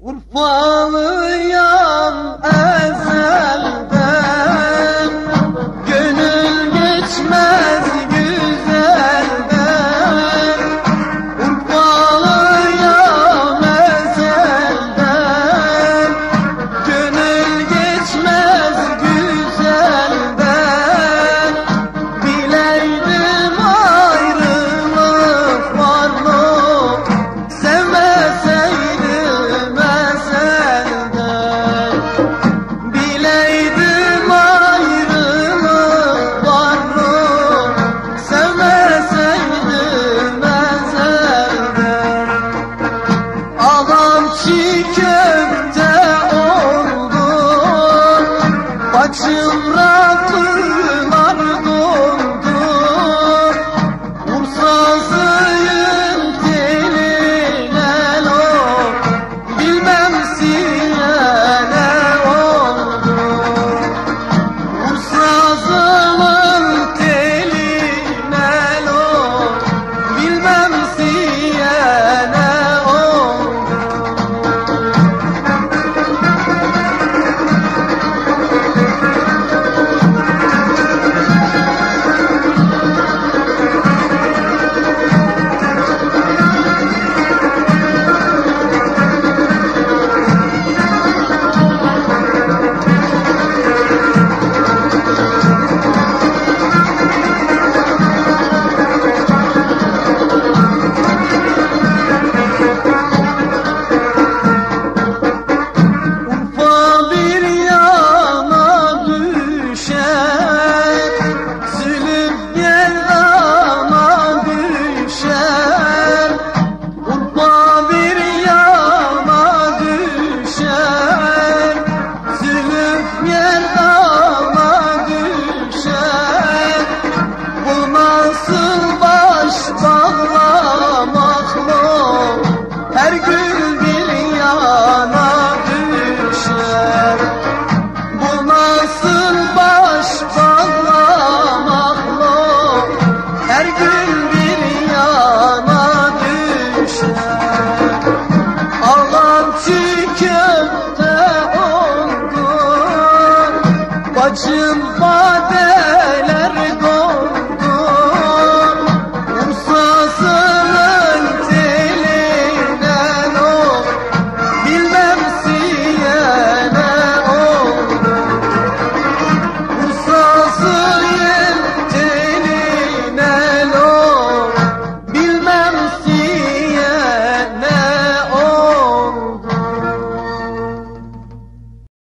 Urfalıyam Bacım Bacım badem.